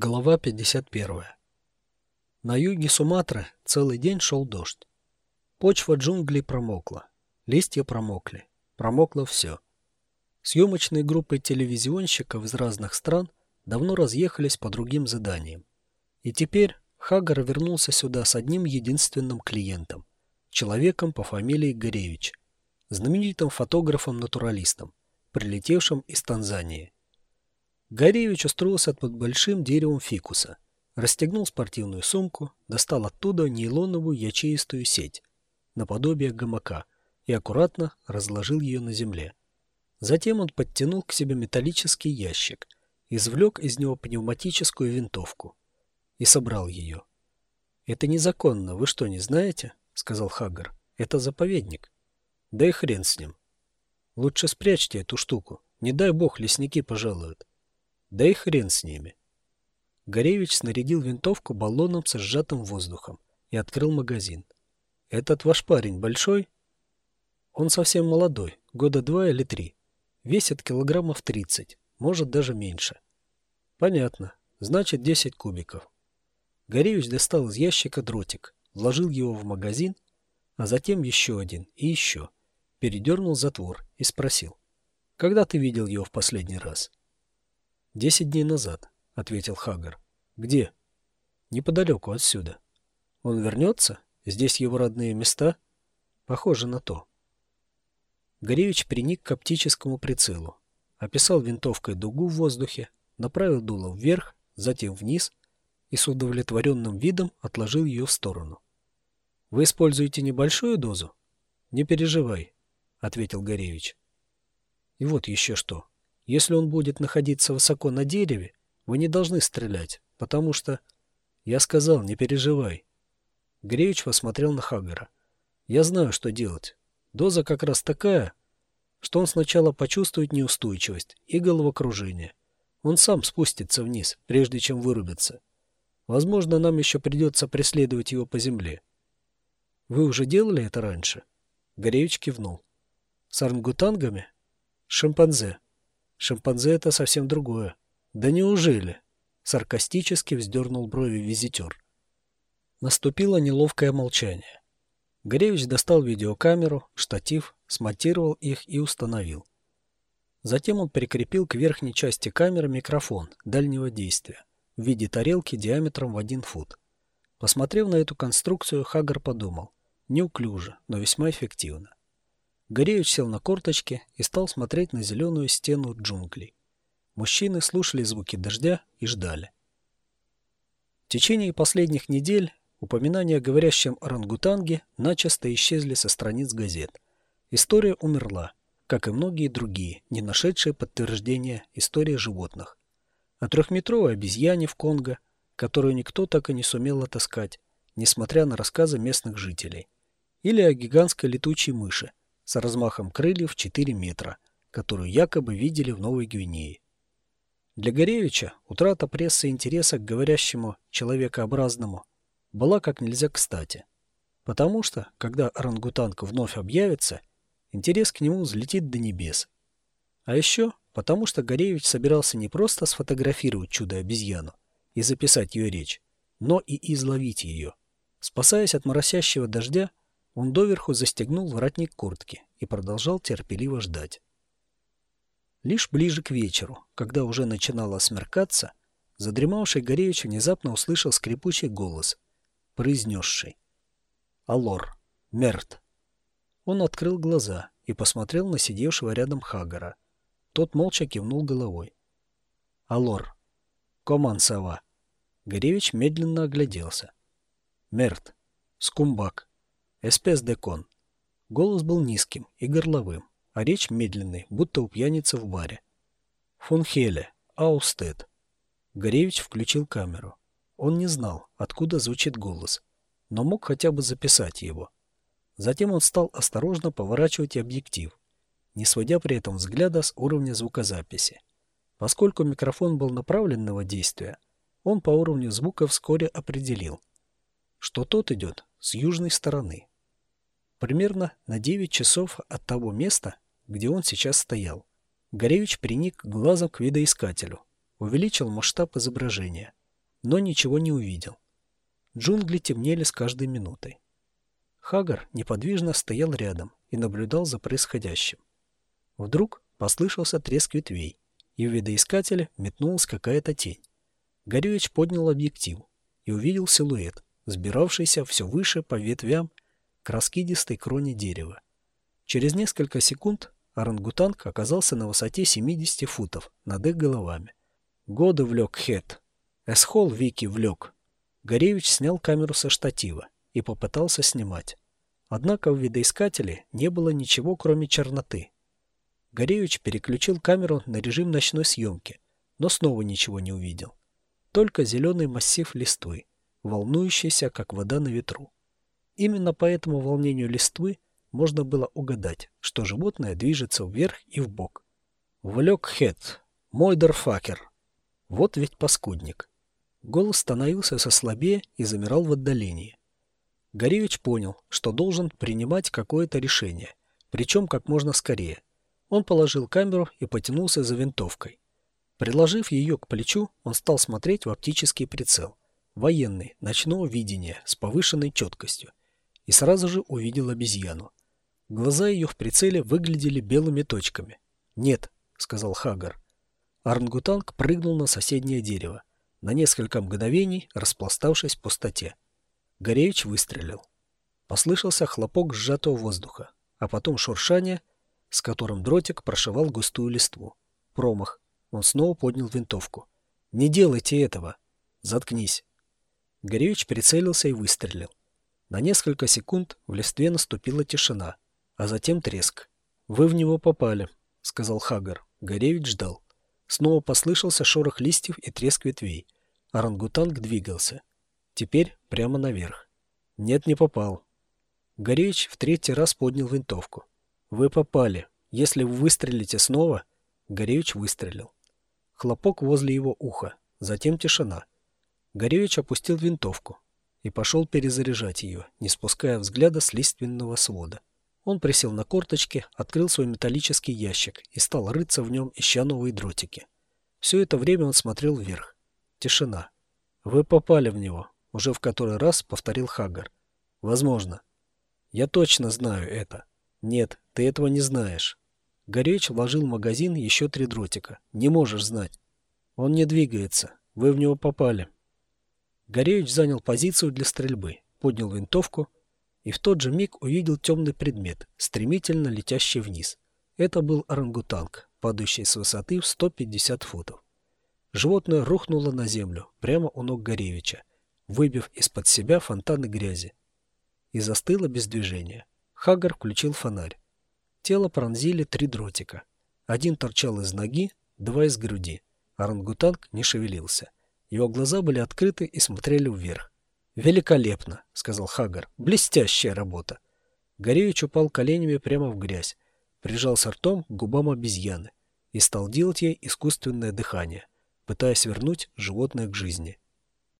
Глава 51. На юге Суматры целый день шел дождь. Почва джунглей промокла, листья промокли, промокло все. Съемочные группы телевизионщиков из разных стран давно разъехались по другим заданиям. И теперь Хагар вернулся сюда с одним единственным клиентом, человеком по фамилии Горевич, знаменитым фотографом-натуралистом, прилетевшим из Танзании. Горевич устроился под большим деревом фикуса, расстегнул спортивную сумку, достал оттуда нейлоновую ячеистую сеть, наподобие гамака, и аккуратно разложил ее на земле. Затем он подтянул к себе металлический ящик, извлек из него пневматическую винтовку и собрал ее. «Это незаконно, вы что, не знаете?» — сказал Хаггар. «Это заповедник». «Да и хрен с ним. Лучше спрячьте эту штуку, не дай бог лесники пожалуют». Да и хрен с ними. Горевич снарядил винтовку баллоном со сжатым воздухом и открыл магазин. «Этот ваш парень большой?» «Он совсем молодой, года два или три. Весит килограммов тридцать, может даже меньше». «Понятно. Значит, десять кубиков». Горевич достал из ящика дротик, вложил его в магазин, а затем еще один и еще. Передернул затвор и спросил. «Когда ты видел его в последний раз?» «Десять дней назад», — ответил Хагар. «Где?» «Неподалеку отсюда». «Он вернется? Здесь его родные места?» «Похоже на то». Горевич приник к оптическому прицелу, описал винтовкой дугу в воздухе, направил дуло вверх, затем вниз и с удовлетворенным видом отложил ее в сторону. «Вы используете небольшую дозу?» «Не переживай», — ответил Горевич. «И вот еще что. Если он будет находиться высоко на дереве, вы не должны стрелять, потому что... Я сказал, не переживай. Греевич посмотрел на Хагара. Я знаю, что делать. Доза как раз такая, что он сначала почувствует неустойчивость и головокружение. Он сам спустится вниз, прежде чем вырубится. Возможно, нам еще придется преследовать его по земле. Вы уже делали это раньше? Горевич кивнул. С орангутангами? Шимпанзе. Шимпанзе — это совсем другое. Да неужели? Саркастически вздернул брови визитер. Наступило неловкое молчание. Горевич достал видеокамеру, штатив, смонтировал их и установил. Затем он прикрепил к верхней части камеры микрофон дальнего действия в виде тарелки диаметром в один фут. Посмотрев на эту конструкцию, Хаггар подумал. Неуклюже, но весьма эффективно. Гореевич сел на корточки и стал смотреть на зеленую стену джунглей. Мужчины слушали звуки дождя и ждали. В течение последних недель упоминания о говорящем орангутанге начисто исчезли со страниц газет. История умерла, как и многие другие, не нашедшие подтверждения истории животных. О трехметровой обезьяне в Конго, которую никто так и не сумел отыскать, несмотря на рассказы местных жителей. Или о гигантской летучей мыши, с размахом крыльев 4 метра, которую якобы видели в Новой Гвинее. Для Горевича утрата прессы интереса к говорящему человекообразному была как нельзя кстати. Потому что, когда орангутанг вновь объявится, интерес к нему взлетит до небес. А еще потому что Горевич собирался не просто сфотографировать чудо-обезьяну и записать ее речь, но и изловить ее. Спасаясь от моросящего дождя, он доверху застегнул воротник куртки и продолжал терпеливо ждать. Лишь ближе к вечеру, когда уже начинало смеркаться, задремавший Горевич внезапно услышал скрипучий голос, произнесший «Алор, мерт». Он открыл глаза и посмотрел на сидевшего рядом Хагара. Тот молча кивнул головой. «Алор, коман сова». Горевич медленно огляделся. «Мерт, скумбак, Эспес де. Голос был низким и горловым, а речь медленной, будто у пьяницы в баре. Фон Аустед. Горевич включил камеру. Он не знал, откуда звучит голос, но мог хотя бы записать его. Затем он стал осторожно поворачивать объектив, не сводя при этом взгляда с уровня звукозаписи. Поскольку микрофон был направленного действия, он по уровню звука вскоре определил, что тот идет с южной стороны примерно на 9 часов от того места, где он сейчас стоял. Горевич приник глазом к видоискателю, увеличил масштаб изображения, но ничего не увидел. Джунгли темнели с каждой минутой. Хагар неподвижно стоял рядом и наблюдал за происходящим. Вдруг послышался треск ветвей, и в видоискателе метнулась какая-то тень. Горевич поднял объектив и увидел силуэт, сбиравшийся все выше по ветвям к раскидистой кроне дерева. Через несколько секунд орангутанг оказался на высоте 70 футов над их головами. Годы влек Хет. Эсхол Вики влек. Горевич снял камеру со штатива и попытался снимать. Однако в видоискателе не было ничего, кроме черноты. Горевич переключил камеру на режим ночной съемки, но снова ничего не увидел. Только зеленый массив листвы, волнующийся, как вода на ветру. Именно по этому волнению листвы можно было угадать, что животное движется вверх и вбок. Влек Хет, мой дарфакер. Вот ведь паскудник. Голос становился со слабее и замирал в отдалении. Горевич понял, что должен принимать какое-то решение, причем как можно скорее. Он положил камеру и потянулся за винтовкой. Приложив ее к плечу, он стал смотреть в оптический прицел. Военный, ночного видения, с повышенной четкостью. И сразу же увидел обезьяну. Глаза ее в прицеле выглядели белыми точками. «Нет», — сказал Хагар. Арнгутанг прыгнул на соседнее дерево, на несколько мгновений распластавшись в пустоте. Горевич выстрелил. Послышался хлопок сжатого воздуха, а потом шуршание, с которым дротик прошивал густую листву. Промах. Он снова поднял винтовку. «Не делайте этого!» «Заткнись!» Горевич прицелился и выстрелил. На несколько секунд в листве наступила тишина — а затем треск. «Вы в него попали», — сказал Хагар. Горевич ждал. Снова послышался шорох листьев и треск ветвей. Орангутанг двигался. Теперь прямо наверх. «Нет, не попал». Горевич в третий раз поднял винтовку. «Вы попали. Если вы выстрелите снова...» Горевич выстрелил. Хлопок возле его уха. Затем тишина. Горевич опустил винтовку и пошел перезаряжать ее, не спуская взгляда с лиственного свода. Он присел на корточки, открыл свой металлический ящик и стал рыться в нем, ища новые дротики. Все это время он смотрел вверх. Тишина. «Вы попали в него», — уже в который раз повторил Хаггар. «Возможно». «Я точно знаю это». «Нет, ты этого не знаешь». Горечь вложил в магазин еще три дротика. «Не можешь знать». «Он не двигается. Вы в него попали». Горевич занял позицию для стрельбы, поднял винтовку и в тот же миг увидел темный предмет, стремительно летящий вниз. Это был орангутанг, падающий с высоты в 150 футов. Животное рухнуло на землю, прямо у ног Горевича, выбив из-под себя фонтаны грязи. И застыло без движения. Хагар включил фонарь. Тело пронзили три дротика. Один торчал из ноги, два из груди. Орангутанг не шевелился. Его глаза были открыты и смотрели вверх. «Великолепно!» — сказал Хагар. «Блестящая работа!» Горевич упал коленями прямо в грязь, прижался ртом к губам обезьяны и стал делать ей искусственное дыхание, пытаясь вернуть животное к жизни.